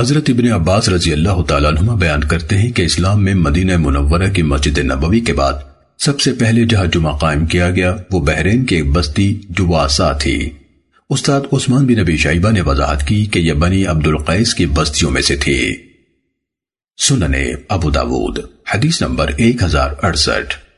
حضرت ابن عباس رضی اللہ تعالیٰ عنہ بیان کرتے ہیں کہ اسلام میں مدینہ منورہ کی مسجد نبوی کے بعد سب سے پہلے جہاں جمعہ قائم کیا گیا، وہ بحرین کی ایک بستی جواسا تھی۔ استاد عثمان بن نبی شائبہ نے وضاحت کی کہ یہ بنی عبد القیس کی بستیوں میں سے تھی۔ سننے ابو داود، حدیث نمبر ایک ہزار اڑسٹھ۔